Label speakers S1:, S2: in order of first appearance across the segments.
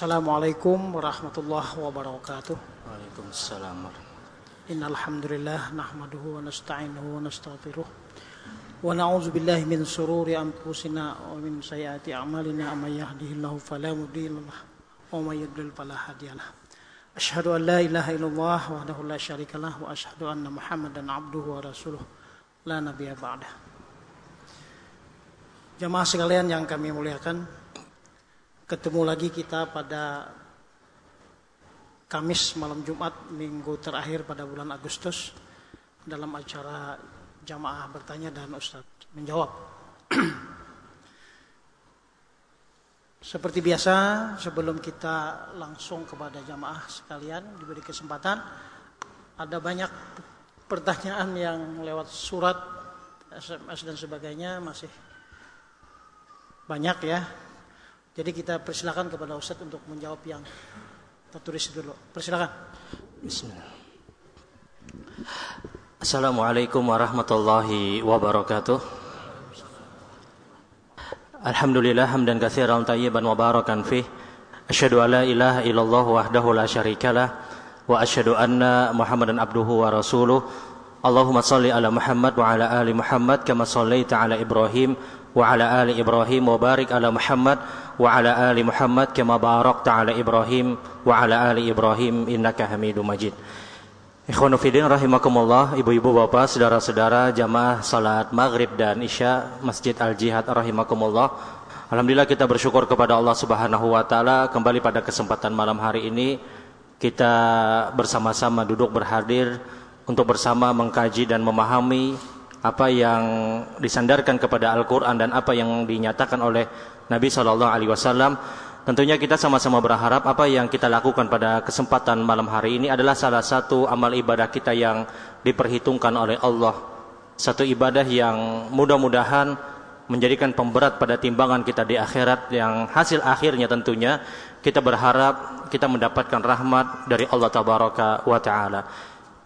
S1: Assalamualaikum warahmatullahi wabarakatuh.
S2: Waalaikumsalam.
S1: Innal hamdalillah nahmaduhu wa nasta'inuhu wa nastaghfiruh. Wa na'udzu billahi min shururi anfusina wa min sayyiati a'malina may yahdihillahu fala mudilla wa may yudlil fala hadiyalah. Asyhadu an la ilaha illallah wahdahu la syarika lah wa asyhadu anna Muhammadan abduhu wa rasuluh la nabiyya ba'dah. Jamaah sekalian yang kami muliakan, ketemu lagi kita pada Kamis malam Jumat minggu terakhir pada bulan Agustus dalam acara jamaah bertanya dan Ustadz menjawab. Seperti biasa sebelum kita langsung kepada jamaah sekalian diberi kesempatan ada banyak pertanyaan yang lewat surat SMS dan sebagainya masih banyak ya. Jadi kita persilakan kepada Ustadz untuk menjawab yang tertulis dulu. Persilakan.
S2: Bismillah. Assalamualaikum warahmatullahi wabarakatuh. Alhamdulillah hamdan katsiran tayyiban mubarakan fih. Asyhadu an la ilaha illallah wahdahu la syarikalah wa asyhadu anna Muhammadan abduhu wa rasuluh. Allahumma salli ala Muhammad wa ala ali Muhammad kama sallaita ala Ibrahim wa ala ali Ibrahim wa barik ala Muhammad ali Muhammad kama barakta ala Ibrahim wa ala ali Ibrahim innaka Hamidum Majid. Ikhwanu Fidin rahimakumullah, ibu-ibu bapak, saudara-saudara jamaah salat maghrib dan isya Masjid Al-Jihad rahimakumullah. Alhamdulillah kita bersyukur kepada Allah Subhanahu wa taala kembali pada kesempatan malam hari ini kita bersama-sama duduk berhadir untuk bersama mengkaji dan memahami apa yang disandarkan kepada Al-Qur'an dan apa yang dinyatakan oleh Nabi sallallahu alaihi wasallam Tentunya kita sama-sama berharap apa yang kita lakukan pada kesempatan malam hari ini adalah salah satu amal ibadah kita yang diperhitungkan oleh Allah. Satu ibadah yang mudah-mudahan menjadikan pemberat pada timbangan kita di akhirat yang hasil akhirnya tentunya kita berharap kita mendapatkan rahmat dari Allah tabaraka wa taala.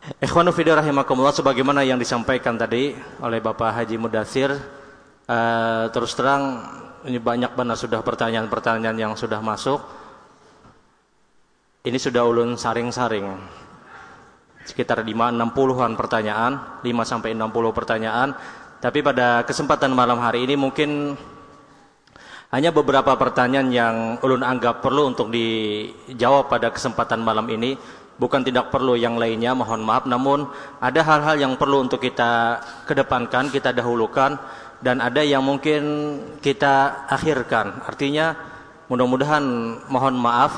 S2: Ikhwanu fi rahimakumullah sebagaimana yang disampaikan tadi oleh Bapak Haji Mudassir uh, terus terang ini banyak benar sudah pertanyaan-pertanyaan yang sudah masuk. Ini sudah ulun saring-saring. Sekitar 5 60-an pertanyaan, 5 sampai 60 pertanyaan. Tapi pada kesempatan malam hari ini mungkin hanya beberapa pertanyaan yang ulun anggap perlu untuk dijawab pada kesempatan malam ini. Bukan tidak perlu yang lainnya, mohon maaf. Namun ada hal-hal yang perlu untuk kita kedepankan, kita dahulukan dan ada yang mungkin kita akhirkan. Artinya mudah-mudahan mohon maaf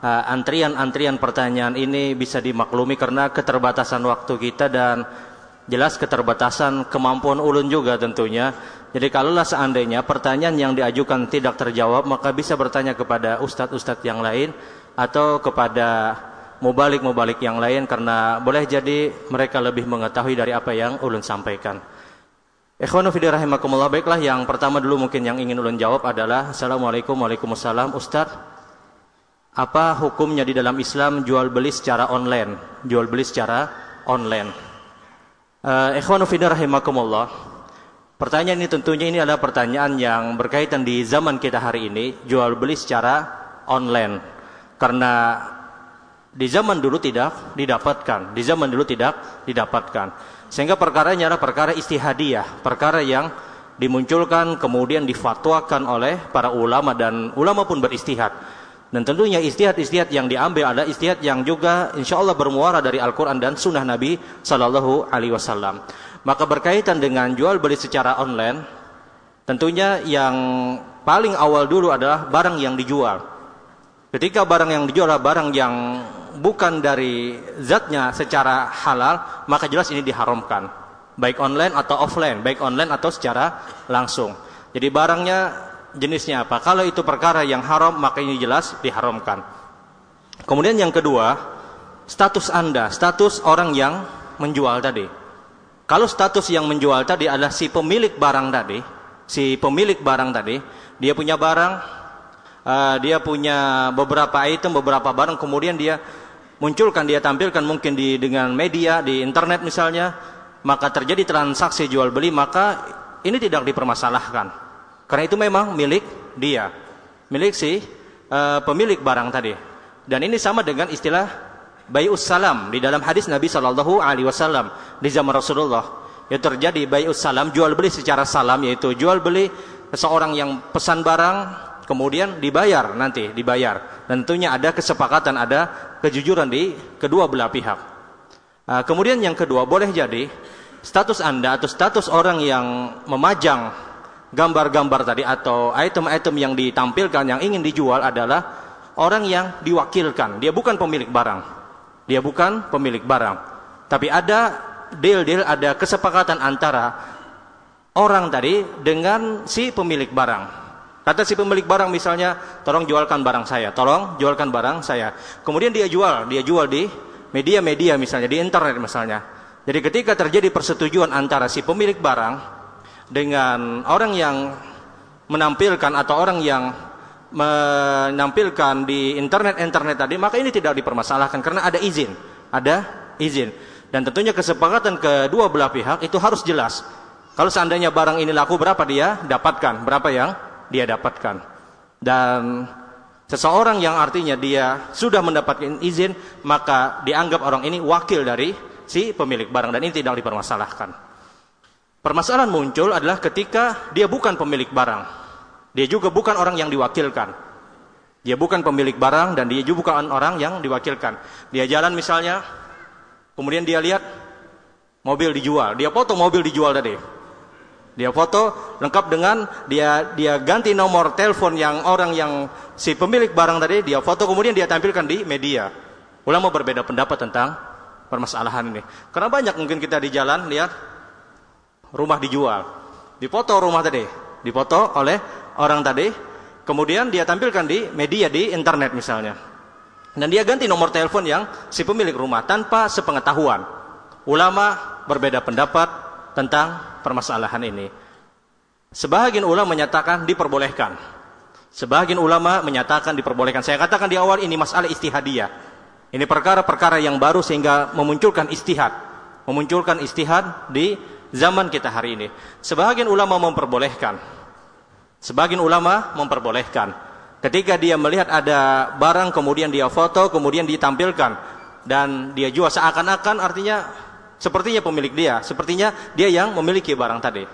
S2: uh, antrian-antrian pertanyaan ini bisa dimaklumi karena keterbatasan waktu kita dan jelas keterbatasan kemampuan ulun juga tentunya. Jadi kalaulah seandainya pertanyaan yang diajukan tidak terjawab maka bisa bertanya kepada ustadz-ustadz yang lain atau kepada mubalik-mubalik yang lain karena boleh jadi mereka lebih mengetahui dari apa yang ulun sampaikan. Ikhwanu fidih rahimakumullah Baiklah yang pertama dulu mungkin yang ingin ulun jawab adalah Assalamualaikum Waalaikumsalam Ustaz. Apa hukumnya di dalam Islam jual beli secara online? Jual beli secara online. Uh, Ikhwanu fidih rahimakumullah Pertanyaan ini tentunya ini adalah pertanyaan yang berkaitan di zaman kita hari ini Jual beli secara online. Karena di zaman dulu tidak didapatkan Di zaman dulu tidak didapatkan sehingga perkaranya adalah perkara istihadiyah, perkara yang dimunculkan kemudian difatwakan oleh para ulama dan ulama pun beristihad. Dan tentunya istihad-istihad yang diambil adalah istihad yang juga insya Allah bermuara dari Al-Quran dan Sunnah Nabi Sallallahu Alaihi Wasallam. Maka berkaitan dengan jual beli secara online, tentunya yang paling awal dulu adalah barang yang dijual. Ketika barang yang dijual adalah barang yang bukan dari zatnya secara halal, maka jelas ini diharamkan. Baik online atau offline, baik online atau secara langsung. Jadi barangnya jenisnya apa? Kalau itu perkara yang haram, maka ini jelas diharamkan. Kemudian yang kedua, status Anda, status orang yang menjual tadi. Kalau status yang menjual tadi adalah si pemilik barang tadi, si pemilik barang tadi, dia punya barang, uh, dia punya beberapa item, beberapa barang, kemudian dia munculkan dia tampilkan mungkin di dengan media di internet misalnya maka terjadi transaksi jual beli maka ini tidak dipermasalahkan karena itu memang milik dia milik si uh, pemilik barang tadi. Dan ini sama dengan istilah bayus salam di dalam hadis Nabi Shallallahu Alaihi Wasallam di zaman Rasulullah. Yang terjadi bayus salam jual beli secara salam yaitu jual beli seseorang yang pesan barang kemudian dibayar nanti dibayar tentunya ada kesepakatan ada kejujuran di kedua belah pihak. Uh, kemudian yang kedua boleh jadi status anda atau status orang yang memajang gambar-gambar tadi atau item-item yang ditampilkan yang ingin dijual adalah orang yang diwakilkan. Dia bukan pemilik barang. Dia bukan pemilik barang. Tapi ada deal-deal, ada kesepakatan antara orang tadi dengan si pemilik barang. Kata si pemilik barang misalnya, tolong jualkan barang saya, tolong jualkan barang saya. Kemudian dia jual, dia jual di media-media misalnya, di internet misalnya. Jadi ketika terjadi persetujuan antara si pemilik barang dengan orang yang menampilkan atau orang yang menampilkan di internet-internet tadi, maka ini tidak dipermasalahkan karena ada izin, ada izin. Dan tentunya kesepakatan kedua belah pihak itu harus jelas. Kalau seandainya barang ini laku berapa dia dapatkan, berapa yang dia dapatkan. Dan seseorang yang artinya dia sudah mendapatkan izin, maka dianggap orang ini wakil dari si pemilik barang dan ini tidak dipermasalahkan. Permasalahan muncul adalah ketika dia bukan pemilik barang. Dia juga bukan orang yang diwakilkan. Dia bukan pemilik barang dan dia juga bukan orang yang diwakilkan. Dia jalan misalnya, kemudian dia lihat mobil dijual. Dia foto mobil dijual tadi. Dia foto lengkap dengan dia dia ganti nomor telepon yang orang yang si pemilik barang tadi dia foto kemudian dia tampilkan di media. Ulama berbeda pendapat tentang permasalahan ini. Karena banyak mungkin kita di jalan lihat rumah dijual. Dipoto rumah tadi, dipoto oleh orang tadi, kemudian dia tampilkan di media di internet misalnya. Dan dia ganti nomor telepon yang si pemilik rumah tanpa sepengetahuan. Ulama berbeda pendapat tentang permasalahan ini. Sebagian ulama menyatakan diperbolehkan. Sebagian ulama menyatakan diperbolehkan. Saya katakan di awal ini masalah istihadiyah. Ini perkara-perkara yang baru sehingga memunculkan istihad. Memunculkan istihad di zaman kita hari ini. Sebagian ulama memperbolehkan. Sebagian ulama memperbolehkan. Ketika dia melihat ada barang kemudian dia foto, kemudian ditampilkan dan dia jual seakan-akan artinya sepertinya pemilik dia, sepertinya dia yang memiliki barang tadi.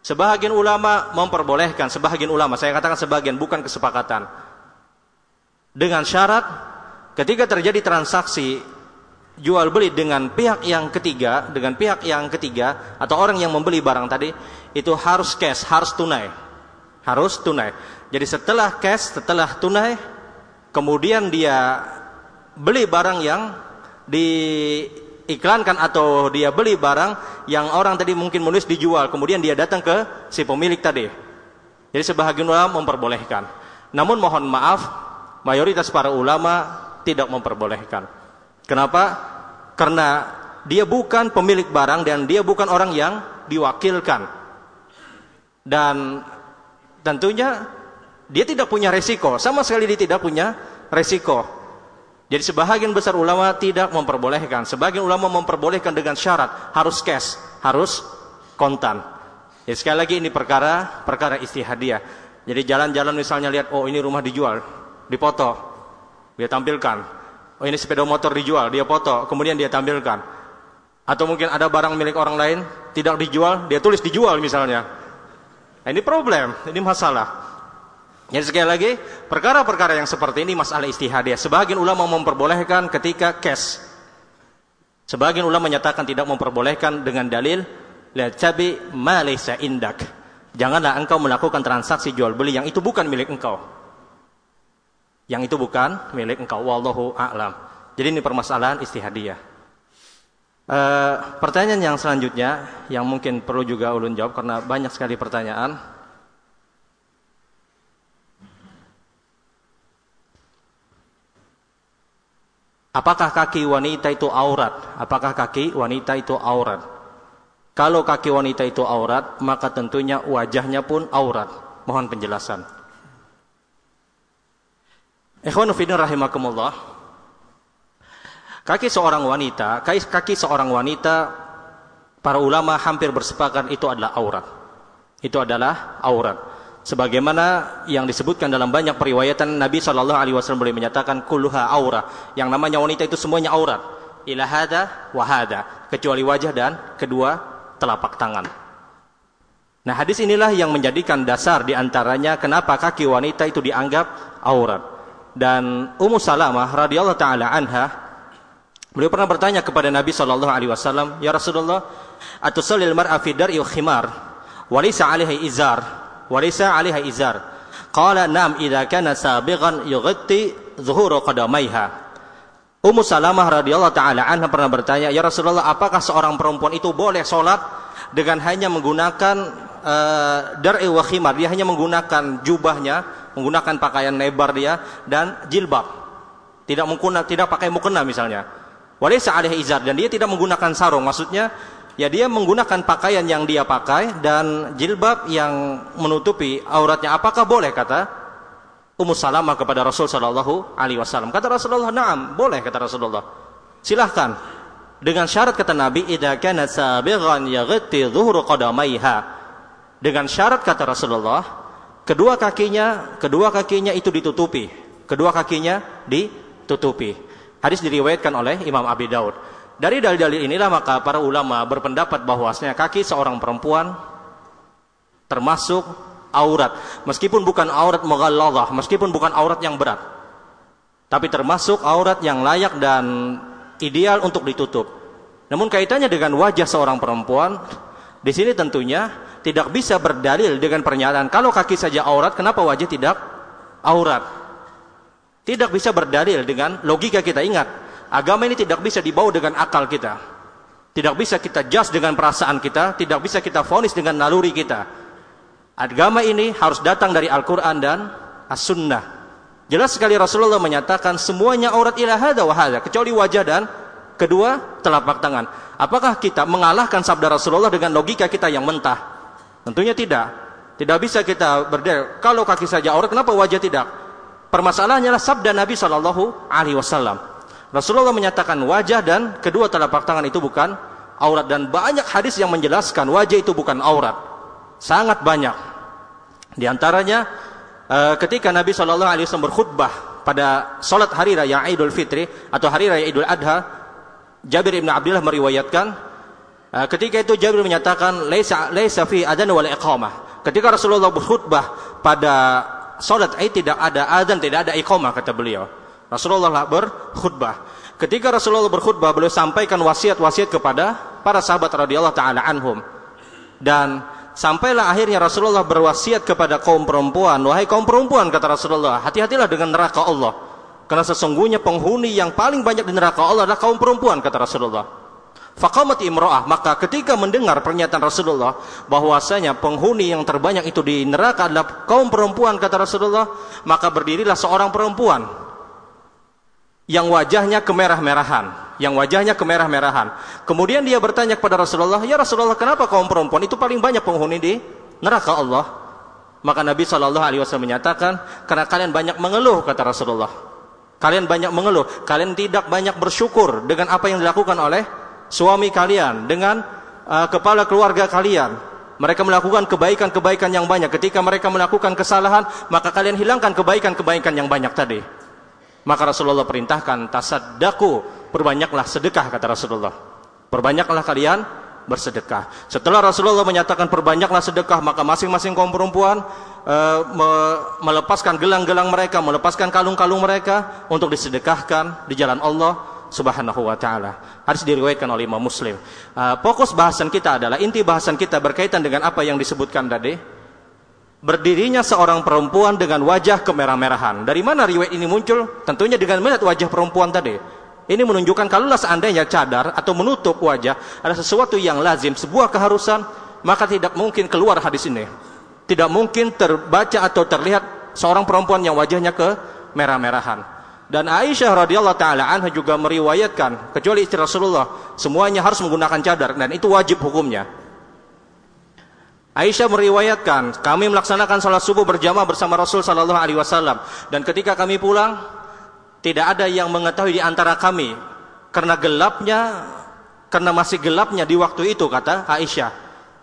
S2: Sebagian ulama memperbolehkan, sebagian ulama, saya katakan sebagian bukan kesepakatan. Dengan syarat ketika terjadi transaksi jual beli dengan pihak yang ketiga, dengan pihak yang ketiga atau orang yang membeli barang tadi itu harus cash, harus tunai. Harus tunai. Jadi setelah cash, setelah tunai, kemudian dia beli barang yang diiklankan atau dia beli barang yang orang tadi mungkin menulis dijual, kemudian dia datang ke si pemilik tadi. Jadi sebahagian ulama memperbolehkan. Namun mohon maaf, mayoritas para ulama tidak memperbolehkan. Kenapa? Karena dia bukan pemilik barang dan dia bukan orang yang diwakilkan. Dan tentunya dia tidak punya resiko, sama sekali dia tidak punya resiko. Jadi sebahagian besar ulama tidak memperbolehkan, sebagian ulama memperbolehkan dengan syarat harus cash, harus kontan. Ya sekali lagi ini perkara perkara istihadiah. Jadi jalan-jalan misalnya lihat oh ini rumah dijual, dipoto, dia tampilkan oh ini sepeda motor dijual, dia foto, kemudian dia tampilkan. Atau mungkin ada barang milik orang lain tidak dijual, dia tulis dijual misalnya. Nah, ini problem, ini masalah. Jadi sekali lagi, perkara-perkara yang seperti ini masalah istihadiah. Sebagian ulama memperbolehkan ketika cash. Sebagian ulama menyatakan tidak memperbolehkan dengan dalil la tabi ma indak. Janganlah engkau melakukan transaksi jual beli yang itu bukan milik engkau yang itu bukan milik engkau wallahu a'lam. Jadi ini permasalahan istihadiyah. E, pertanyaan yang selanjutnya yang mungkin perlu juga ulun jawab karena banyak sekali pertanyaan. Apakah kaki wanita itu aurat? Apakah kaki wanita itu aurat? Kalau kaki wanita itu aurat, maka tentunya wajahnya pun aurat. Mohon penjelasan. Ikhwanu fidin rahimakumullah. Kaki seorang wanita, kaki seorang wanita para ulama hampir bersepakat itu adalah aurat. Itu adalah aurat. Sebagaimana yang disebutkan dalam banyak periwayatan Nabi Shallallahu alaihi wasallam boleh menyatakan kulluha aura. Yang namanya wanita itu semuanya aurat ila hada wa hada. Kecuali wajah dan kedua telapak tangan. Nah hadis inilah yang menjadikan dasar di antaranya kenapa kaki wanita itu dianggap aurat. Dan Ummu Salamah radhiyallahu taala anha beliau pernah bertanya kepada Nabi sallallahu alaihi wasallam, "Ya Rasulullah, atusalil mar'a fi dar'i khimar wa laysa 'alaiha izar wa laysa 'alaiha izar?" Qala, "Na'am idza kana sabighan yughatti zuhura qadamaiha." Ummu Salamah radhiyallahu taala anha pernah bertanya, "Ya Rasulullah, apakah seorang perempuan itu boleh salat dengan hanya menggunakan uh, dar'i wa khimar, dia hanya menggunakan jubahnya, menggunakan pakaian lebar dia dan jilbab. Tidak menggunakan tidak pakai mukena misalnya. Walaysa alaihi izar dan dia tidak menggunakan sarung. Maksudnya ya dia menggunakan pakaian yang dia pakai dan jilbab yang menutupi auratnya. Apakah boleh kata Ummu Salamah kepada Rasul sallallahu alaihi wasallam? Kata Rasulullah, "Na'am, boleh," kata Rasulullah. Silahkan. Dengan syarat kata Nabi, "Idza kana sabighan yaghti qadamaiha." Dengan syarat kata Rasulullah, kedua kakinya, kedua kakinya itu ditutupi. Kedua kakinya ditutupi. Hadis diriwayatkan oleh Imam Abi Daud. Dari dalil-dalil inilah maka para ulama berpendapat bahwasanya kaki seorang perempuan termasuk aurat, meskipun bukan aurat mughalladhah, meskipun bukan aurat yang berat. Tapi termasuk aurat yang layak dan ideal untuk ditutup. Namun kaitannya dengan wajah seorang perempuan, di sini tentunya tidak bisa berdalil dengan pernyataan kalau kaki saja aurat kenapa wajah tidak aurat tidak bisa berdalil dengan logika kita ingat agama ini tidak bisa dibawa dengan akal kita tidak bisa kita jas dengan perasaan kita tidak bisa kita fonis dengan naluri kita agama ini harus datang dari Al-Quran dan As-Sunnah jelas sekali Rasulullah menyatakan semuanya aurat ilahada wahada kecuali wajah dan kedua telapak tangan apakah kita mengalahkan sabda Rasulullah dengan logika kita yang mentah Tentunya tidak. Tidak bisa kita berdalil. Kalau kaki saja aurat, kenapa wajah tidak? Permasalahannya adalah sabda Nabi Shallallahu Alaihi Wasallam. Rasulullah menyatakan wajah dan kedua telapak tangan itu bukan aurat dan banyak hadis yang menjelaskan wajah itu bukan aurat. Sangat banyak. Di antaranya eh, ketika Nabi Shallallahu Alaihi Wasallam berkhutbah pada salat hari raya Idul Fitri atau hari raya Idul Adha, Jabir ibn Abdullah meriwayatkan Uh, ketika itu Jabir menyatakan laisa laisa fi adzan wal iqamah. Ketika Rasulullah berkhutbah pada salat Id tidak ada adzan, tidak ada iqamah kata beliau. Rasulullah berkhutbah. Ketika Rasulullah berkhutbah, beliau sampaikan wasiat-wasiat kepada para sahabat radhiyallahu taala anhum. Dan sampailah akhirnya Rasulullah berwasiat kepada kaum perempuan, wahai kaum perempuan kata Rasulullah, hati-hatilah dengan neraka Allah. Karena sesungguhnya penghuni yang paling banyak di neraka Allah adalah kaum perempuan kata Rasulullah. Faqamat imra'ah, maka ketika mendengar pernyataan Rasulullah bahwasanya penghuni yang terbanyak itu di neraka adalah kaum perempuan kata Rasulullah, maka berdirilah seorang perempuan yang wajahnya kemerah-merahan, yang wajahnya kemerah-merahan. Kemudian dia bertanya kepada Rasulullah, "Ya Rasulullah, kenapa kaum perempuan itu paling banyak penghuni di neraka Allah?" Maka Nabi Shallallahu alaihi wasallam menyatakan, "Karena kalian banyak mengeluh," kata Rasulullah. Kalian banyak mengeluh, kalian tidak banyak bersyukur dengan apa yang dilakukan oleh suami kalian, dengan uh, kepala keluarga kalian. Mereka melakukan kebaikan-kebaikan yang banyak. Ketika mereka melakukan kesalahan, maka kalian hilangkan kebaikan-kebaikan yang banyak tadi. Maka Rasulullah perintahkan, tasaddaku, perbanyaklah sedekah, kata Rasulullah. Perbanyaklah kalian bersedekah. Setelah Rasulullah menyatakan perbanyaklah sedekah, maka masing-masing kaum perempuan uh, me melepaskan gelang-gelang mereka, melepaskan kalung-kalung mereka untuk disedekahkan di jalan Allah Subhanahu wa taala. Harus diriwayatkan oleh Imam Muslim. Uh, fokus bahasan kita adalah inti bahasan kita berkaitan dengan apa yang disebutkan tadi. Berdirinya seorang perempuan dengan wajah kemerah-merahan. Dari mana riwayat ini muncul? Tentunya dengan melihat wajah perempuan tadi. Ini menunjukkan kalaulah seandainya cadar atau menutup wajah ada sesuatu yang lazim, sebuah keharusan, maka tidak mungkin keluar hadis ini. Tidak mungkin terbaca atau terlihat seorang perempuan yang wajahnya ke merah-merahan. Dan Aisyah radhiyallahu taala anha juga meriwayatkan kecuali istri Rasulullah semuanya harus menggunakan cadar dan itu wajib hukumnya. Aisyah meriwayatkan kami melaksanakan salat subuh berjamaah bersama Rasul sallallahu alaihi wasallam dan ketika kami pulang tidak ada yang mengetahui di antara kami karena gelapnya karena masih gelapnya di waktu itu kata Aisyah.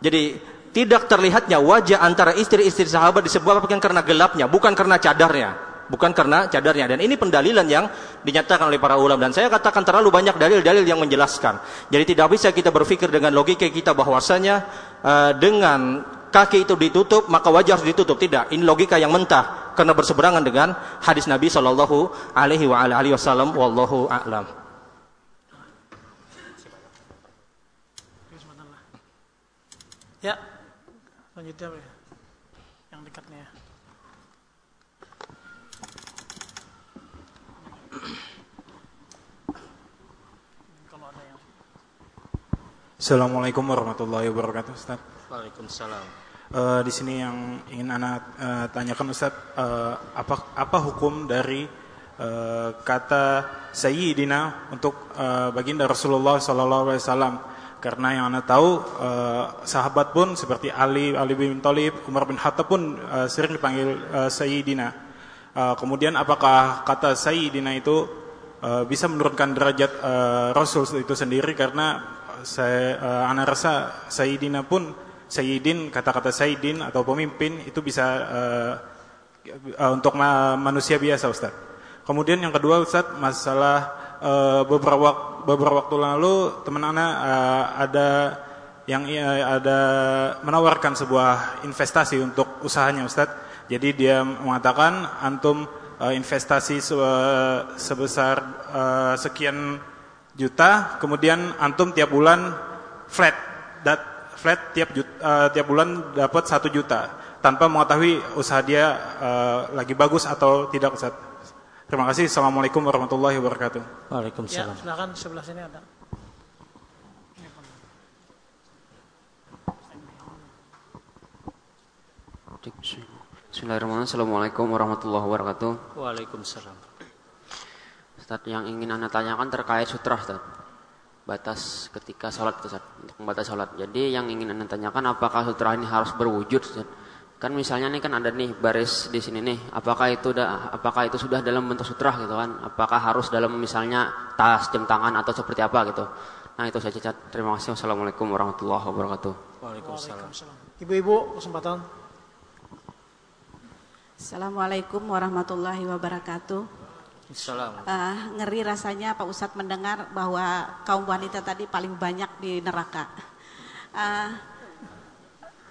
S2: Jadi tidak terlihatnya wajah antara istri-istri sahabat disebabkan karena gelapnya, bukan karena cadarnya. Bukan karena cadarnya. Dan ini pendalilan yang dinyatakan oleh para ulama. Dan saya katakan terlalu banyak dalil-dalil yang menjelaskan. Jadi tidak bisa kita berpikir dengan logika kita bahwasanya uh, dengan kaki itu ditutup maka wajah harus ditutup. Tidak. Ini logika yang mentah karena berseberangan dengan hadis Nabi Shallallahu Alaihi Wasallam. Wallahu a'lam.
S1: Ya, Selanjutnya apa ya? Yang dekatnya ya.
S3: Kalau ada yang Assalamualaikum warahmatullahi wabarakatuh, Ustaz.
S2: Waalaikumsalam.
S3: Uh, di sini yang ingin anak uh, tanyakan Ustaz, uh, apa apa hukum dari uh, kata Sayyidina untuk uh, baginda Rasulullah Sallallahu Alaihi Wasallam? Karena yang anda tahu uh, sahabat pun seperti Ali, Ali bin Thalib, Umar bin Khattab pun uh, sering dipanggil uh, Sayyidina. Uh, kemudian apakah kata Sayyidina itu uh, bisa menurunkan derajat uh, Rasul itu sendiri karena saya uh, anak rasa Sayyidina pun Sayyidin kata-kata Sayyidin atau pemimpin itu bisa uh, uh, untuk ma manusia biasa Ustaz. Kemudian yang kedua Ustaz masalah uh, beberapa beberapa waktu lalu teman anak uh, ada yang uh, ada menawarkan sebuah investasi untuk usahanya Ustadz. Jadi dia mengatakan antum uh, investasi se sebesar uh, sekian juta, kemudian antum tiap bulan flat, dat flat tiap juta, uh, tiap bulan dapat satu juta tanpa mengetahui usaha dia uh, lagi bagus atau tidak Ustadz. Terima kasih. Assalamualaikum warahmatullahi wabarakatuh.
S2: Waalaikumsalam.
S1: Ya, silakan sebelah sini ada.
S4: Bismillahirrahmanirrahim. Assalamualaikum warahmatullahi wabarakatuh.
S2: Waalaikumsalam.
S4: Ustaz, yang ingin Anda tanyakan terkait sutra, Ustaz. Batas ketika sholat, Ustaz. Untuk membatas sholat. Jadi yang ingin Anda tanyakan apakah sutra ini harus berwujud, Ustaz? Kan misalnya nih kan ada nih baris di sini nih, apakah itu da, apakah itu sudah dalam bentuk sutra gitu kan? Apakah harus dalam misalnya tas, jam tangan atau seperti apa gitu? Nah itu saja cat. Terima kasih. Wassalamualaikum warahmatullahi wabarakatuh.
S2: Waalaikumsalam.
S1: Ibu-ibu kesempatan.
S5: Assalamualaikum warahmatullahi wabarakatuh. Uh, ngeri rasanya Pak Ustadz mendengar bahwa kaum wanita tadi paling banyak di neraka. Uh,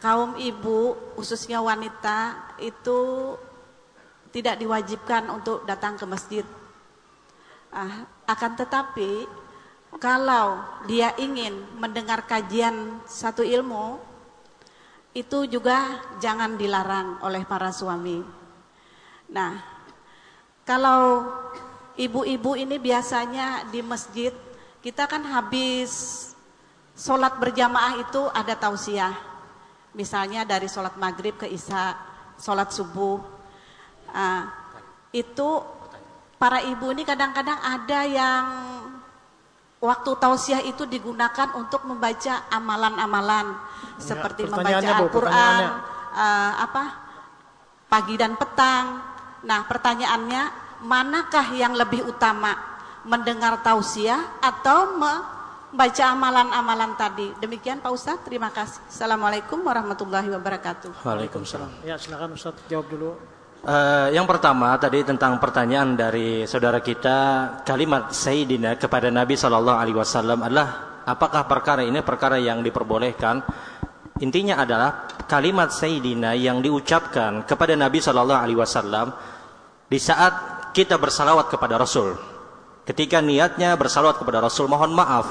S5: kaum ibu khususnya wanita itu tidak diwajibkan untuk datang ke masjid. Ah, akan tetapi kalau dia ingin mendengar kajian satu ilmu itu juga jangan dilarang oleh para suami. Nah, kalau ibu-ibu ini biasanya di masjid kita kan habis sholat berjamaah itu ada tausiah. Misalnya dari sholat maghrib ke isya, sholat subuh, uh, itu para ibu ini kadang-kadang ada yang waktu tausiah itu digunakan untuk membaca amalan-amalan. Ya, seperti membaca Al-Quran, uh, apa pagi dan petang. Nah pertanyaannya, manakah yang lebih utama mendengar tausiah atau me baca amalan-amalan tadi. Demikian Pak Ustadz, terima kasih. Assalamualaikum warahmatullahi wabarakatuh.
S2: Waalaikumsalam.
S1: Ya silakan Ustadz jawab dulu.
S2: Uh, yang pertama tadi tentang pertanyaan dari saudara kita kalimat Sayyidina kepada Nabi Shallallahu Alaihi Wasallam adalah apakah perkara ini perkara yang diperbolehkan? Intinya adalah kalimat Sayyidina yang diucapkan kepada Nabi Shallallahu Alaihi Wasallam di saat kita bersalawat kepada Rasul. Ketika niatnya bersalawat kepada Rasul, mohon maaf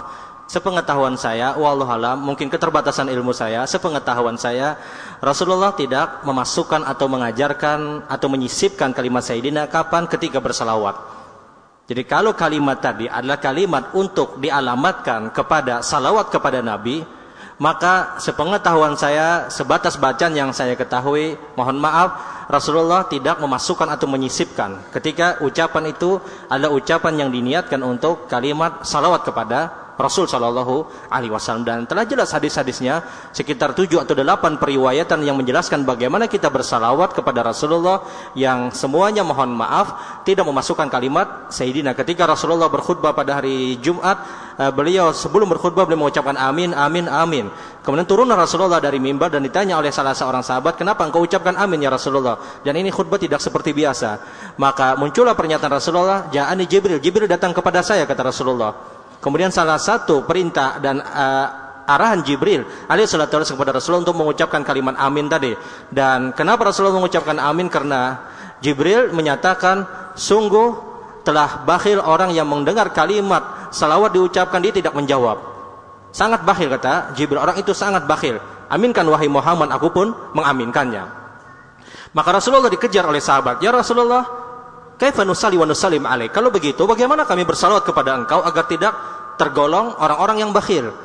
S2: Sepengetahuan saya, wallahualam, mungkin keterbatasan ilmu saya, sepengetahuan saya, Rasulullah tidak memasukkan atau mengajarkan atau menyisipkan kalimat Sayyidina kapan ketika bersalawat. Jadi kalau kalimat tadi adalah kalimat untuk dialamatkan kepada salawat kepada Nabi, maka sepengetahuan saya, sebatas bacaan yang saya ketahui, mohon maaf, Rasulullah tidak memasukkan atau menyisipkan. Ketika ucapan itu adalah ucapan yang diniatkan untuk kalimat salawat kepada Rasul Shallallahu Alaihi Wasallam. Dan telah jelas hadis-hadisnya sekitar tujuh atau delapan periwayatan yang menjelaskan bagaimana kita bersalawat kepada Rasulullah yang semuanya mohon maaf tidak memasukkan kalimat Sayyidina. Ketika Rasulullah berkhutbah pada hari Jumat beliau sebelum berkhutbah beliau mengucapkan amin, amin, amin. Kemudian turun Rasulullah dari mimbar dan ditanya oleh salah seorang sahabat, kenapa engkau ucapkan amin ya Rasulullah? Dan ini khutbah tidak seperti biasa. Maka muncullah pernyataan Rasulullah, Ja'ani Jibril. Jibril datang kepada saya, kata Rasulullah. Kemudian salah satu perintah dan uh, arahan Jibril alaihi salatu kepada Rasulullah untuk mengucapkan kalimat amin tadi. Dan kenapa Rasulullah mengucapkan amin? Karena Jibril menyatakan sungguh telah bakhil orang yang mendengar kalimat salawat diucapkan dia tidak menjawab. Sangat bakhil kata Jibril orang itu sangat bakhil. Aminkan wahai Muhammad aku pun mengaminkannya. Maka Rasulullah dikejar oleh sahabat. Ya Rasulullah, nusalli wa nusallim? Kalau begitu bagaimana kami bersalawat kepada engkau agar tidak tergolong orang-orang yang bakhil?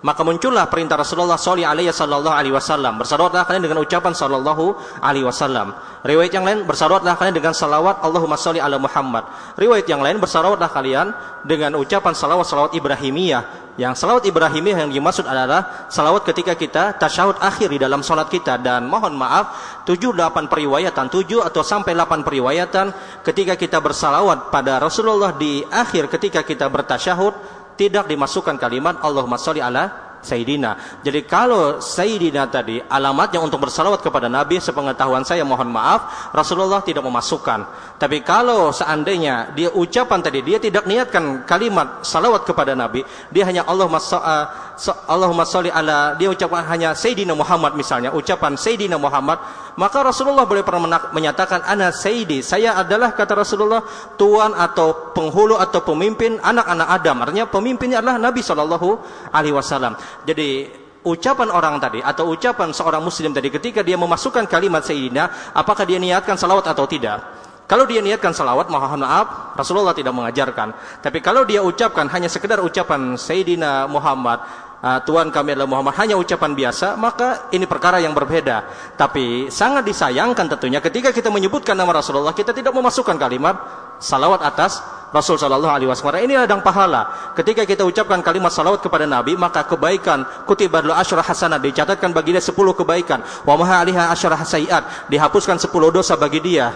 S2: Maka muncullah perintah Rasulullah sallallahu alaihi wasallam. Bersalawatlah kalian dengan ucapan sallallahu alaihi wasallam. Riwayat yang lain bersalawatlah kalian dengan salawat Allahumma sholli ala Muhammad. Riwayat yang lain bersalawatlah kalian dengan ucapan salawat salawat Ibrahimiyah. Yang salawat Ibrahimiyah yang dimaksud adalah salawat ketika kita tasyahud akhir di dalam salat kita dan mohon maaf 7 8 periwayatan 7 atau sampai 8 periwayatan ketika kita bersalawat pada Rasulullah di akhir ketika kita bertasyahud tidak dimasukkan kalimat Allahumma sholli ala Sayyidina. Jadi kalau Sayyidina tadi alamatnya untuk bersalawat kepada Nabi sepengetahuan saya mohon maaf Rasulullah tidak memasukkan. Tapi kalau seandainya dia ucapan tadi dia tidak niatkan kalimat salawat kepada Nabi, dia hanya Allahumma uh, Allahumma sholli ala dia ucapan hanya Sayyidina Muhammad misalnya, ucapan Sayyidina Muhammad maka Rasulullah boleh pernah menyatakan ana sayyidi, saya adalah kata Rasulullah tuan atau penghulu atau pemimpin anak-anak Adam. Artinya pemimpinnya adalah Nabi Shallallahu alaihi wasallam. Jadi ucapan orang tadi atau ucapan seorang muslim tadi ketika dia memasukkan kalimat sayyidina, apakah dia niatkan salawat atau tidak? Kalau dia niatkan salawat, mohon maaf, Rasulullah tidak mengajarkan. Tapi kalau dia ucapkan hanya sekedar ucapan Sayyidina Muhammad, uh, Tuhan kami adalah Muhammad hanya ucapan biasa, maka ini perkara yang berbeda. Tapi sangat disayangkan tentunya ketika kita menyebutkan nama Rasulullah, kita tidak memasukkan kalimat salawat atas Rasul Shallallahu Alaihi Wasallam. Ini ladang pahala. Ketika kita ucapkan kalimat salawat kepada Nabi, maka kebaikan kutibadlu asyurah hasanah dicatatkan bagi dia sepuluh kebaikan. Wa maha aliha sayiat dihapuskan sepuluh dosa bagi dia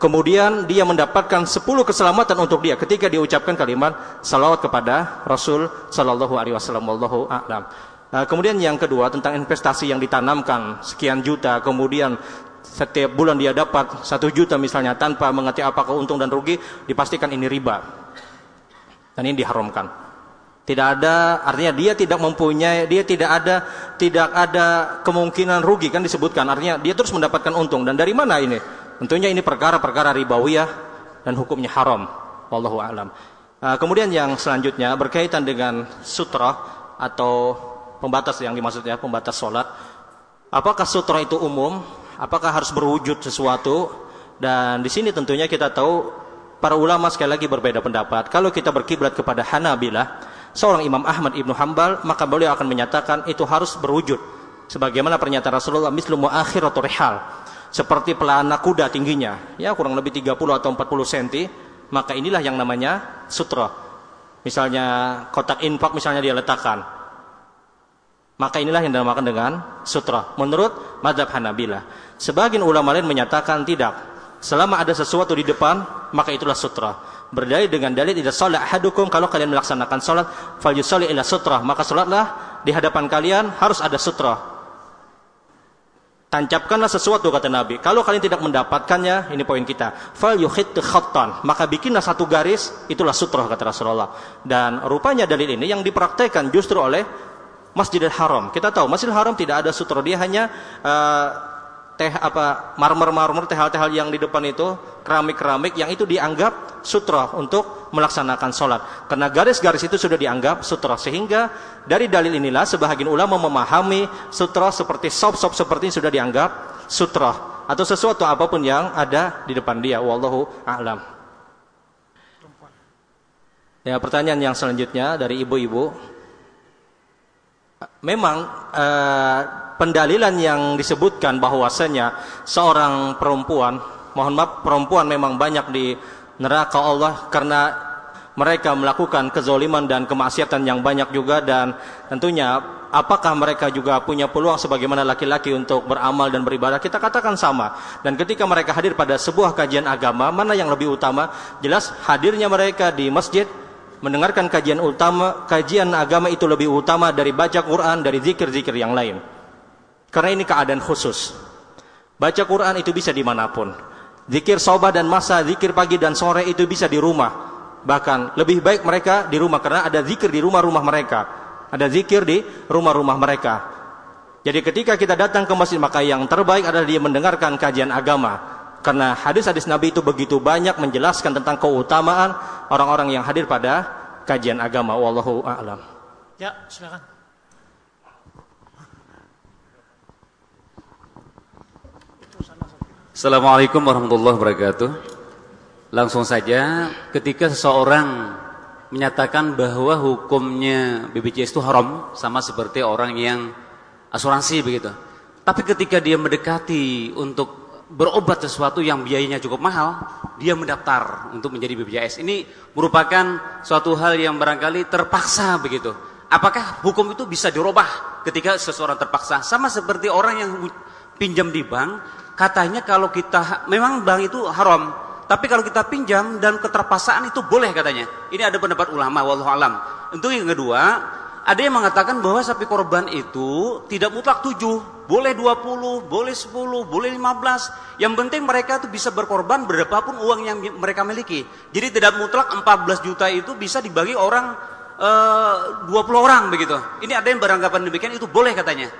S2: kemudian dia mendapatkan 10 keselamatan untuk dia. Ketika dia ucapkan kalimat salawat kepada Rasul sallallahu alaihi wasallam wallahu a'lam. Nah, kemudian yang kedua tentang investasi yang ditanamkan sekian juta. Kemudian setiap bulan dia dapat satu juta misalnya tanpa mengerti apakah untung dan rugi dipastikan ini riba. Dan ini diharamkan. Tidak ada artinya dia tidak mempunyai dia tidak ada tidak ada kemungkinan rugi kan disebutkan. Artinya dia terus mendapatkan untung. Dan dari mana ini Tentunya ini perkara-perkara ribawiyah dan hukumnya haram. Wallahu a'lam. Uh, kemudian yang selanjutnya berkaitan dengan sutra atau pembatas yang dimaksudnya pembatas sholat. Apakah sutra itu umum? Apakah harus berwujud sesuatu? Dan di sini tentunya kita tahu para ulama sekali lagi berbeda pendapat. Kalau kita berkiblat kepada Hanabilah, seorang Imam Ahmad Ibnu Hambal, maka beliau akan menyatakan itu harus berwujud. Sebagaimana pernyataan Rasulullah, mislu muakhiratu rihal seperti pelana kuda tingginya, ya kurang lebih 30 atau 40 cm, maka inilah yang namanya sutra. Misalnya kotak infak misalnya dia letakkan. Maka inilah yang dinamakan dengan sutra. Menurut madhab Hanabila. Sebagian ulama lain menyatakan tidak. Selama ada sesuatu di depan, maka itulah sutra. Berdalil dengan dalil tidak salat hadukum kalau kalian melaksanakan salat fal yusalli ila sutra, maka salatlah di hadapan kalian harus ada sutra Tancapkanlah sesuatu kata Nabi. Kalau kalian tidak mendapatkannya, ini poin kita. Fal. Maka bikinlah satu garis, itulah sutroh kata Rasulullah. Dan rupanya dalil ini yang dipraktekkan justru oleh Masjidil Haram. Kita tahu Masjidil Haram tidak ada sutroh, dia hanya uh, teh apa marmer-marmer tehal-tehal yang di depan itu keramik-keramik yang itu dianggap sutra untuk melaksanakan sholat. Karena garis-garis itu sudah dianggap sutra. Sehingga dari dalil inilah sebahagian ulama memahami sutra seperti sop-sop seperti ini sudah dianggap sutra. Atau sesuatu apa pun yang ada di depan dia. Wallahu a'lam. Ya pertanyaan yang selanjutnya dari ibu-ibu memang uh, pendalilan yang disebutkan bahwasanya seorang perempuan, mohon maaf perempuan memang banyak di neraka Allah karena mereka melakukan kezoliman dan kemaksiatan yang banyak juga dan tentunya apakah mereka juga punya peluang sebagaimana laki-laki untuk beramal dan beribadah? Kita katakan sama. Dan ketika mereka hadir pada sebuah kajian agama mana yang lebih utama? Jelas hadirnya mereka di masjid mendengarkan kajian utama, kajian agama itu lebih utama dari baca Quran, dari zikir-zikir yang lain. Karena ini keadaan khusus. Baca Quran itu bisa di mana pun. Zikir sobat dan masa, zikir pagi dan sore itu bisa di rumah. Bahkan lebih baik mereka di rumah karena ada zikir di rumah-rumah mereka. Ada zikir di rumah-rumah mereka. Jadi ketika kita datang ke masjid maka yang terbaik adalah dia mendengarkan kajian agama. Karena hadis-hadis Nabi itu begitu banyak menjelaskan tentang keutamaan orang-orang yang hadir pada kajian agama. Wallahu a'lam.
S1: Ya, silakan.
S6: Assalamualaikum warahmatullahi wabarakatuh. Langsung saja, ketika seseorang menyatakan bahwa hukumnya BPJS itu haram, sama seperti orang yang asuransi begitu. Tapi ketika dia mendekati untuk berobat sesuatu yang biayanya cukup mahal, dia mendaftar untuk menjadi BPJS. Ini merupakan suatu hal yang barangkali terpaksa begitu. Apakah hukum itu bisa dirubah ketika seseorang terpaksa? Sama seperti orang yang pinjam di bank, katanya kalau kita memang bank itu haram, tapi kalau kita pinjam dan keterpaksaan itu boleh katanya. Ini ada pendapat ulama wallahu alam. Untuk yang kedua, ada yang mengatakan bahwa sapi korban itu tidak mutlak tujuh, boleh 20, boleh 10, boleh 15. Yang penting mereka itu bisa berkorban berapapun uang yang mereka miliki. Jadi tidak mutlak 14 juta itu bisa dibagi orang eh, 20 orang begitu. Ini ada yang beranggapan demikian itu boleh katanya.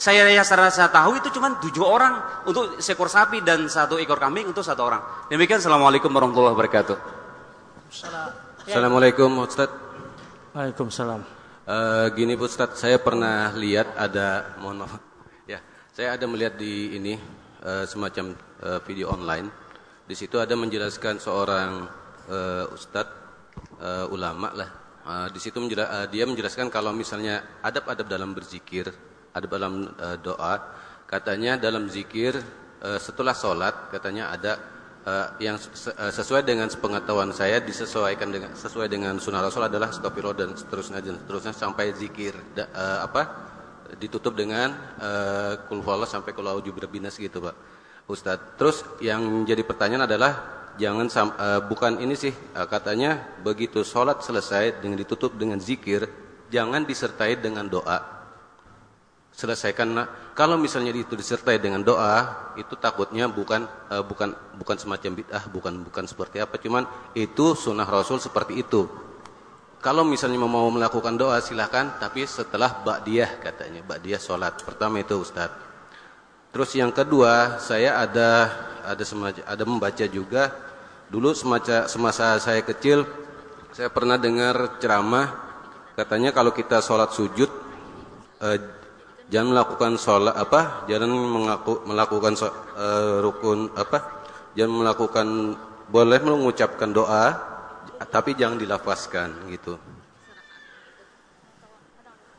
S6: Saya ya secara saya tahu itu cuma tujuh orang untuk seekor sapi dan satu ekor kambing untuk satu orang. Demikian Assalamualaikum warahmatullahi wabarakatuh.
S7: Assalamualaikum Ustaz.
S2: Waalaikumsalam.
S7: Uh, gini Ustaz, saya pernah lihat ada mohon maaf saya ada melihat di ini uh, semacam uh, video online. Di situ ada menjelaskan seorang uh, ustadz uh, ulama lah. Uh, di situ menjela, uh, dia menjelaskan kalau misalnya adab-adab dalam berzikir, adab dalam uh, doa, katanya dalam zikir uh, setelah sholat katanya ada uh, yang sesuai dengan sepengetahuan saya disesuaikan dengan sesuai dengan sunnah Rasul adalah astagfirullah dan seterusnya dan seterusnya sampai zikir uh, apa ditutup dengan uh, kulhuwallah sampai kalau binas gitu Pak Ustadz. Terus yang jadi pertanyaan adalah jangan uh, bukan ini sih uh, katanya begitu sholat selesai dengan ditutup dengan zikir jangan disertai dengan doa. Selesaikan nah, kalau misalnya itu disertai dengan doa itu takutnya bukan uh, bukan bukan semacam bid'ah bukan bukan seperti apa. Cuman itu sunnah Rasul seperti itu. Kalau misalnya mau melakukan doa silahkan. Tapi setelah ba'diyah katanya. Ba'diyah sholat pertama itu Ustaz. Terus yang kedua saya ada ada semacam ada membaca juga. Dulu semacam semasa saya kecil saya pernah dengar ceramah. Katanya kalau kita sholat sujud eh, jangan melakukan sholat apa jangan mengaku, melakukan eh, rukun apa jangan melakukan boleh mengucapkan doa tapi jangan dilafazkan gitu.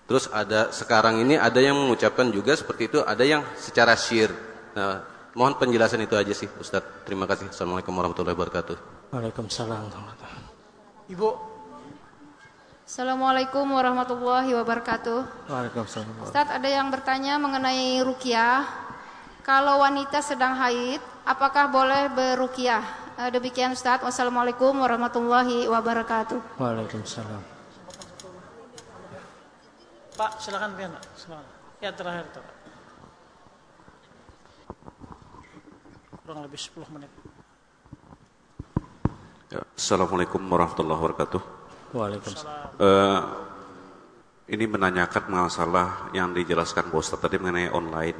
S7: Terus ada sekarang ini ada yang mengucapkan juga seperti itu, ada yang secara syir. Nah, mohon penjelasan itu aja sih, Ustadz. Terima kasih. Assalamualaikum warahmatullahi wabarakatuh.
S2: Waalaikumsalam.
S1: Ibu.
S8: Assalamualaikum warahmatullahi wabarakatuh.
S2: Waalaikumsalam.
S8: Ustadz ada yang bertanya mengenai rukyah. Kalau wanita sedang haid, apakah boleh berukyah? Uh, demikian Ustaz. Wassalamualaikum warahmatullahi wabarakatuh.
S2: Waalaikumsalam.
S1: Pak, silakan Pian. Silakan. Ya terakhir tuh. Kurang lebih 10 menit.
S9: Ya, Assalamualaikum warahmatullahi wabarakatuh.
S2: Waalaikumsalam.
S9: Uh, ini menanyakan masalah yang dijelaskan Pak Ustadz tadi mengenai online.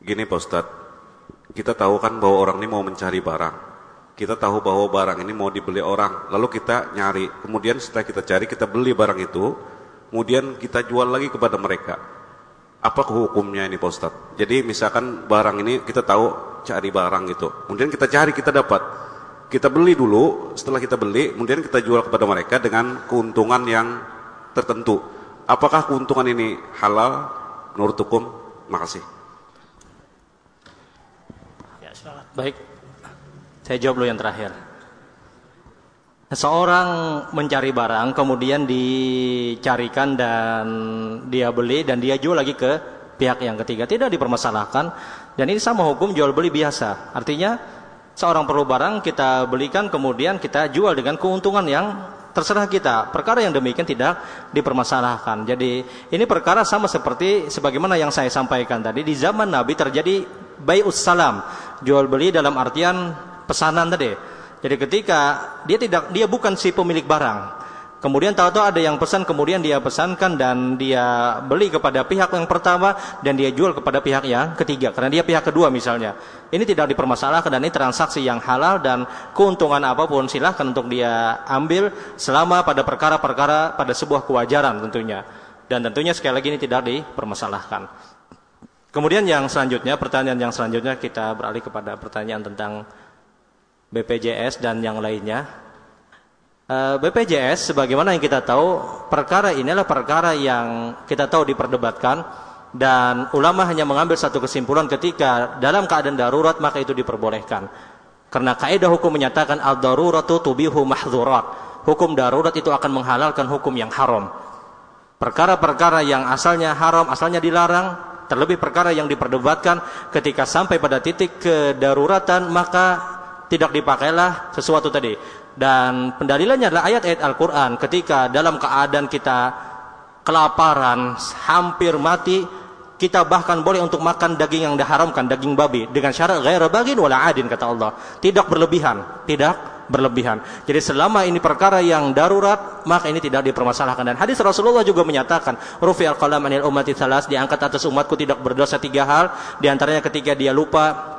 S9: Gini Pak Ustadz, kita tahu kan bahwa orang ini mau mencari barang kita tahu bahwa barang ini mau dibeli orang, lalu kita nyari. Kemudian setelah kita cari, kita beli barang itu, kemudian kita jual lagi kepada mereka. Apa hukumnya ini Pak Ustaz? Jadi misalkan barang ini kita tahu cari barang gitu. Kemudian kita cari, kita dapat. Kita beli dulu, setelah kita beli, kemudian kita jual kepada mereka dengan keuntungan yang tertentu. Apakah keuntungan ini halal menurut hukum? Makasih.
S2: Ya, Baik, saya jawab dulu yang terakhir. Seorang mencari barang, kemudian dicarikan dan dia beli dan dia jual lagi ke pihak yang ketiga. Tidak dipermasalahkan. Dan ini sama hukum jual beli biasa. Artinya seorang perlu barang kita belikan kemudian kita jual dengan keuntungan yang terserah kita. Perkara yang demikian tidak dipermasalahkan. Jadi ini perkara sama seperti sebagaimana yang saya sampaikan tadi di zaman Nabi terjadi bayus salam, jual beli dalam artian pesanan tadi. Jadi ketika dia tidak dia bukan si pemilik barang, Kemudian tahu-tahu ada yang pesan, kemudian dia pesankan dan dia beli kepada pihak yang pertama dan dia jual kepada pihak yang ketiga. Karena dia pihak kedua misalnya. Ini tidak dipermasalahkan dan ini transaksi yang halal dan keuntungan apa pun silahkan untuk dia ambil selama pada perkara-perkara pada sebuah kewajaran tentunya. Dan tentunya sekali lagi ini tidak dipermasalahkan. Kemudian yang selanjutnya, pertanyaan yang selanjutnya kita beralih kepada pertanyaan tentang BPJS dan yang lainnya. Eh, BPJS sebagaimana yang kita tahu perkara ini adalah perkara yang kita tahu diperdebatkan dan ulama hanya mengambil satu kesimpulan ketika dalam keadaan darurat maka itu diperbolehkan. Karena kaidah hukum menyatakan al-daruratu tubihu mahdzurat. Hukum darurat itu akan menghalalkan hukum yang haram. Perkara-perkara yang asalnya haram, asalnya dilarang, terlebih perkara yang diperdebatkan ketika sampai pada titik kedaruratan maka tidak dipakailah sesuatu tadi dan pendalilannya adalah ayat-ayat Al-Quran ketika dalam keadaan kita kelaparan, hampir mati, kita bahkan boleh untuk makan daging yang diharamkan, daging babi dengan syarat ghaira bagin wala adin kata Allah. Tidak berlebihan, tidak berlebihan. Jadi selama ini perkara yang darurat, maka ini tidak dipermasalahkan. Dan hadis Rasulullah juga menyatakan, "Rufi al-qalam anil salas," diangkat atas umatku tidak berdosa tiga hal, di antaranya ketika dia lupa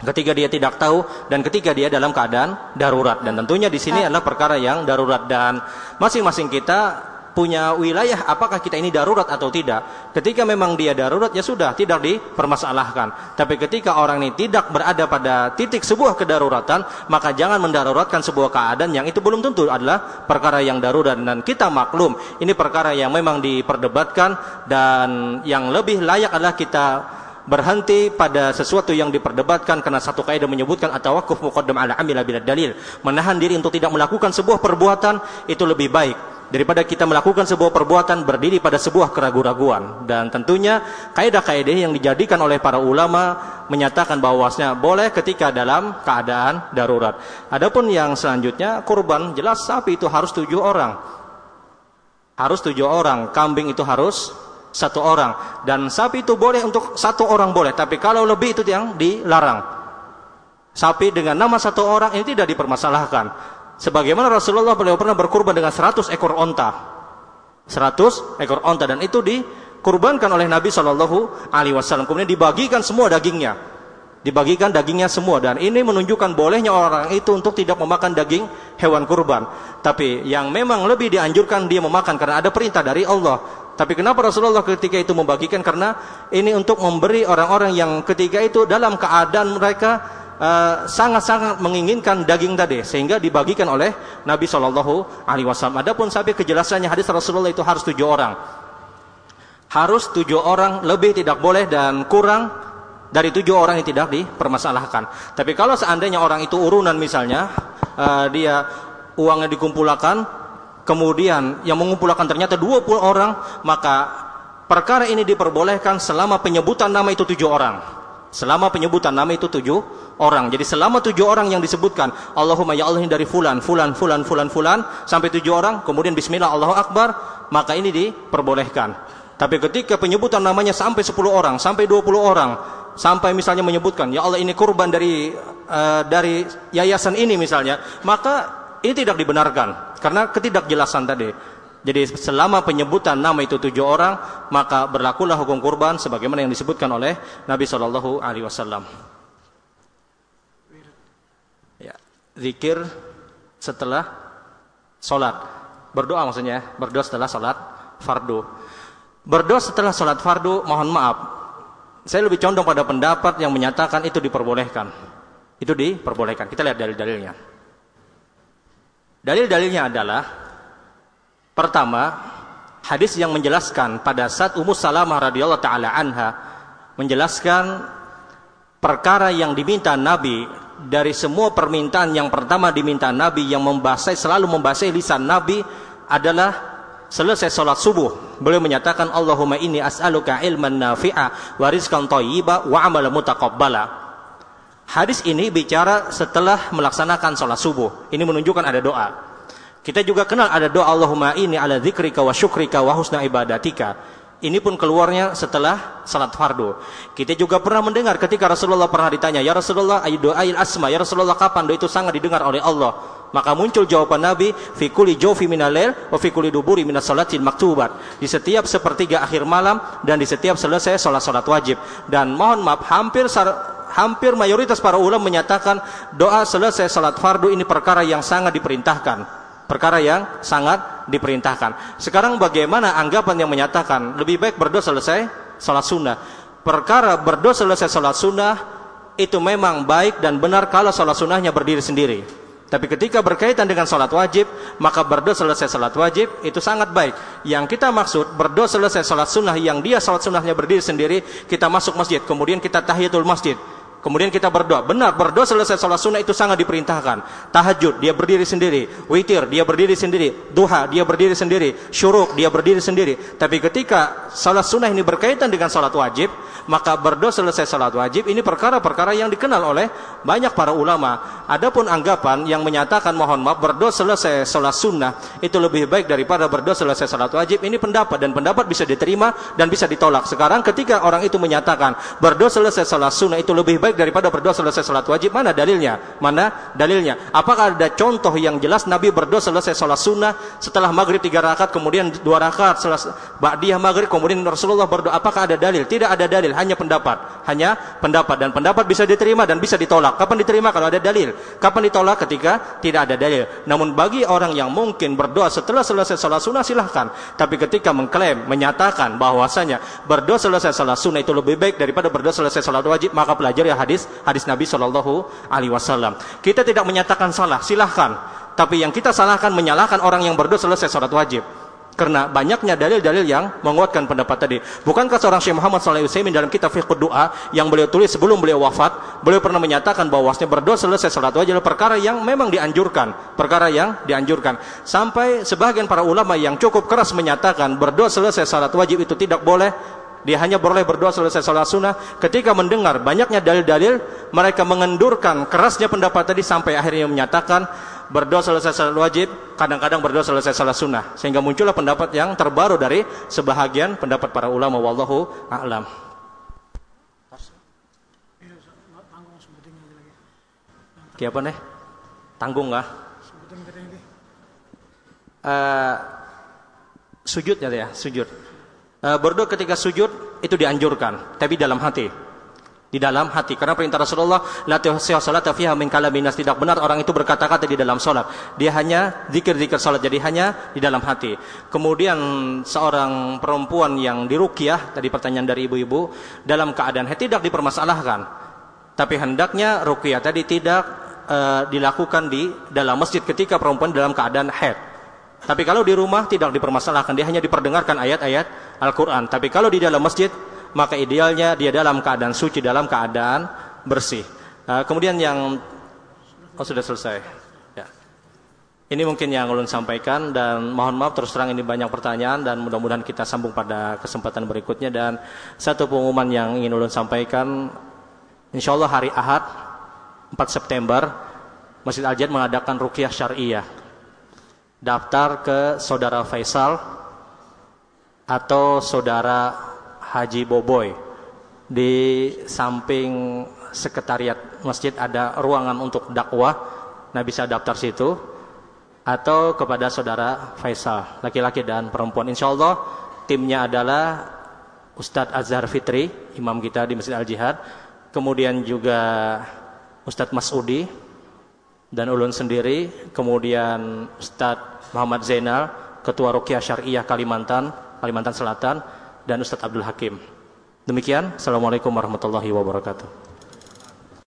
S2: ketika dia tidak tahu dan ketika dia dalam keadaan darurat. Dan tentunya di sini adalah perkara yang darurat. Dan masing-masing kita punya wilayah apakah kita ini darurat atau tidak. Ketika memang dia darurat ya sudah tidak dipermasalahkan. Tapi ketika orang ini tidak berada pada titik sebuah kedaruratan maka jangan mendaruratkan sebuah keadaan yang itu belum tentu adalah perkara yang darurat. Dan kita maklum ini perkara yang memang diperdebatkan dan yang lebih layak adalah kita berhenti pada sesuatu yang diperdebatkan karena satu kaidah menyebutkan atau wakuf muqaddam ala amila bila dalil. Menahan diri untuk tidak melakukan sebuah perbuatan itu lebih baik daripada kita melakukan sebuah perbuatan berdiri pada sebuah keraguan-raguan. Dan tentunya kaidah-kaidah yang dijadikan oleh para ulama menyatakan bahwasanya boleh ketika dalam keadaan darurat. Adapun yang selanjutnya kurban jelas sapi itu harus tujuh orang. Harus tujuh orang. Kambing itu harus satu orang. Dan sapi itu boleh untuk satu orang boleh tapi kalau lebih itu yang dilarang. Sapi dengan nama satu orang ini tidak dipermasalahkan. Sebagaimana Rasulullah beliau pernah berkurban dengan 100 ekor onta. 100 ekor onta dan itu dikurbankan oleh Nabi Shallallahu Alaihi Wasallam. Kemudian dibagikan semua dagingnya. Dibagikan dagingnya semua dan ini menunjukkan bolehnya orang itu untuk tidak memakan daging hewan kurban. Tapi yang memang lebih dianjurkan dia memakan karena ada perintah dari Allah tapi kenapa Rasulullah ketika itu membagikan? Karena ini untuk memberi orang-orang yang ketika itu dalam keadaan mereka eh, sangat-sangat uh, menginginkan daging tadi sehingga dibagikan oleh Nabi Shallallahu Alaihi Wasallam. Adapun sampai kejelasannya hadis Rasulullah itu harus tujuh orang, harus tujuh orang lebih tidak boleh dan kurang dari tujuh orang yang tidak dipermasalahkan. Tapi kalau seandainya orang itu urunan misalnya uh, dia uangnya dikumpulkan kemudian yang mengumpulkan ternyata 20 orang, maka perkara ini diperbolehkan selama penyebutan nama itu tujuh orang. Selama penyebutan nama itu tujuh orang. Jadi selama tujuh orang yang disebutkan, Allahumma ya Allah ini dari fulan, fulan, fulan, fulan, fulan, sampai tujuh orang, kemudian Bismillah Allahu Akbar, maka ini diperbolehkan. Tapi ketika penyebutan namanya sampai 10 orang, sampai 20 orang, sampai misalnya menyebutkan, ya Allah ini kurban dari uh, dari yayasan ini misalnya, maka ini tidak dibenarkan karena ketidakjelasan tadi. Jadi selama penyebutan nama itu tujuh orang, maka berlakulah hukum kurban sebagaimana yang disebutkan oleh Nabi Shallallahu Alaihi Wasallam. Ya, zikir setelah sholat, berdoa maksudnya, berdoa setelah sholat fardu. Berdoa setelah sholat fardu, mohon maaf, saya lebih condong pada pendapat yang menyatakan itu diperbolehkan. Itu diperbolehkan. Kita lihat dalil-dalilnya. Dalil-dalilnya adalah pertama hadis yang menjelaskan pada saat Ummu Salamah radhiyallahu taala anha menjelaskan perkara yang diminta Nabi dari semua permintaan yang pertama diminta Nabi yang membasahi selalu membasahi lisan Nabi adalah selesai sholat subuh. Beliau menyatakan Allahumma inni as'aluka ilman nafi'a wa rizqan thayyiba wa amalan mutaqabbala Hadis ini bicara setelah melaksanakan sholat subuh. Ini menunjukkan ada doa. Kita juga kenal ada doa Allahumma ini ala dzikrika wa syukrika wa husna ibadatika. Ini pun keluarnya setelah salat fardu. Kita juga pernah mendengar ketika Rasulullah pernah ditanya, "Ya Rasulullah, ayu doail asma, ya Rasulullah kapan doa itu sangat didengar oleh Allah?" Maka muncul jawaban Nabi, "Fi kulli jawfi minal wa fi kulli duburi minas salatil maktubat." Di setiap sepertiga akhir malam dan di setiap selesai salat-salat wajib. Dan mohon maaf, hampir hampir mayoritas para ulama menyatakan doa selesai salat fardu ini perkara yang sangat diperintahkan perkara yang sangat diperintahkan. Sekarang bagaimana anggapan yang menyatakan lebih baik berdoa selesai salat sunnah. Perkara berdoa selesai salat sunnah itu memang baik dan benar kalau salat sunnahnya berdiri sendiri. Tapi ketika berkaitan dengan salat wajib, maka berdoa selesai salat wajib itu sangat baik. Yang kita maksud berdoa selesai salat sunnah yang dia salat sunnahnya berdiri sendiri, kita masuk masjid, kemudian kita tahiyatul masjid. Kemudian kita berdoa. Benar, berdoa selesai sholat sunnah itu sangat diperintahkan. Tahajud, dia berdiri sendiri. Witir, dia berdiri sendiri. Duha, dia berdiri sendiri. Syuruk, dia berdiri sendiri. Tapi ketika sholat sunnah ini berkaitan dengan sholat wajib, maka berdoa selesai sholat wajib ini perkara-perkara yang dikenal oleh banyak para ulama. Adapun anggapan yang menyatakan mohon maaf berdoa selesai sholat sunnah itu lebih baik daripada berdoa selesai sholat wajib. Ini pendapat dan pendapat bisa diterima dan bisa ditolak. Sekarang ketika orang itu menyatakan berdoa selesai sholat sunnah itu lebih baik baik daripada berdoa selesai salat wajib. Mana dalilnya? Mana dalilnya? Apakah ada contoh yang jelas Nabi berdoa selesai salat sunnah setelah maghrib tiga rakaat kemudian dua rakaat setelah ba'diyah maghrib kemudian Rasulullah berdoa? Apakah ada dalil? Tidak ada dalil, hanya pendapat. Hanya pendapat dan pendapat bisa diterima dan bisa ditolak. Kapan diterima kalau ada dalil? Kapan ditolak ketika tidak ada dalil? Namun bagi orang yang mungkin berdoa setelah selesai salat sunnah silahkan. Tapi ketika mengklaim, menyatakan bahwasanya berdoa selesai salat sunnah itu lebih baik daripada berdoa selesai salat wajib, maka pelajari hadis hadis Nabi Shallallahu Alaihi Wasallam. Kita tidak menyatakan salah, silahkan. Tapi yang kita salahkan menyalahkan orang yang berdoa selesai sholat wajib. Karena banyaknya dalil-dalil yang menguatkan pendapat tadi. Bukankah seorang Syekh Muhammad SAW dalam kitab Fiqh Doa yang beliau tulis sebelum beliau wafat, beliau pernah menyatakan bahwasanya berdoa selesai salat wajib adalah perkara yang memang dianjurkan, perkara yang dianjurkan. Sampai sebagian para ulama yang cukup keras menyatakan berdoa selesai salat wajib itu tidak boleh dia hanya boleh berdoa selesai salat sunnah. Ketika mendengar banyaknya dalil-dalil, mereka mengendurkan kerasnya pendapat tadi sampai akhirnya menyatakan berdoa selesai salat wajib, kadang-kadang berdoa selesai salat sunnah. Sehingga muncullah pendapat yang terbaru dari sebahagian pendapat para ulama. Wallahu a'lam. Kayak apa nih? Tanggung nggak? Uh, sujudnya ya, sujud. Eh, berdoa ketika sujud itu dianjurkan, tapi dalam hati. Di dalam hati. Karena perintah Rasulullah, la salat fiha min kalaminas tidak benar orang itu berkata-kata di dalam salat. Dia hanya zikir-zikir salat, jadi hanya di dalam hati. Kemudian seorang perempuan yang diruqyah, tadi pertanyaan dari ibu-ibu, dalam keadaan haid tidak dipermasalahkan. Tapi hendaknya ruqyah tadi tidak uh, dilakukan di dalam masjid ketika perempuan dalam keadaan haid. Tapi kalau di rumah tidak dipermasalahkan, dia hanya diperdengarkan ayat-ayat Al-Quran. Tapi kalau di dalam masjid, maka idealnya dia dalam keadaan suci, dalam keadaan bersih. Uh, kemudian yang oh sudah selesai. Ya. Ini mungkin yang ulun sampaikan dan mohon maaf terus terang ini banyak pertanyaan dan mudah-mudahan kita sambung pada kesempatan berikutnya dan satu pengumuman yang ingin ulun sampaikan insya Allah hari Ahad 4 September Masjid Al-Jad mengadakan rukyah syariah daftar ke saudara Faisal atau saudara Haji Boboy. Di samping sekretariat masjid ada ruangan untuk dakwah. Nah bisa daftar situ. Atau kepada saudara Faisal laki-laki dan perempuan. Insya Allah timnya adalah Ustadz Azhar Fitri imam kita di Masjid Al-Jihad. Kemudian juga Ustadz Masudi dan ulun sendiri, kemudian Ustadz Muhammad Zainal, Ketua Rukyah Syariah Kalimantan, Kalimantan Selatan, dan Ustadz Abdul Hakim. Demikian, Assalamualaikum warahmatullahi wabarakatuh.